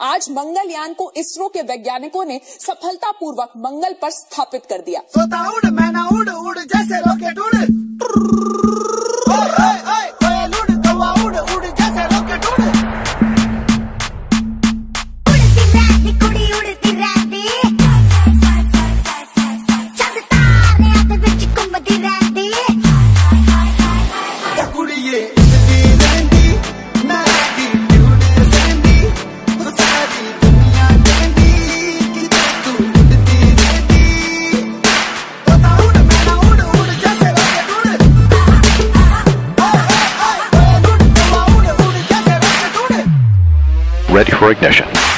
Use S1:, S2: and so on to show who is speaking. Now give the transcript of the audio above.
S1: आज मंगलयान को इसरो के वैज्ञानिकों ने सफलतापूर्वक मंगल पर स्थापित कर दिया।
S2: उड़ जैसे रॉकेट उड़
S3: ready for ignition.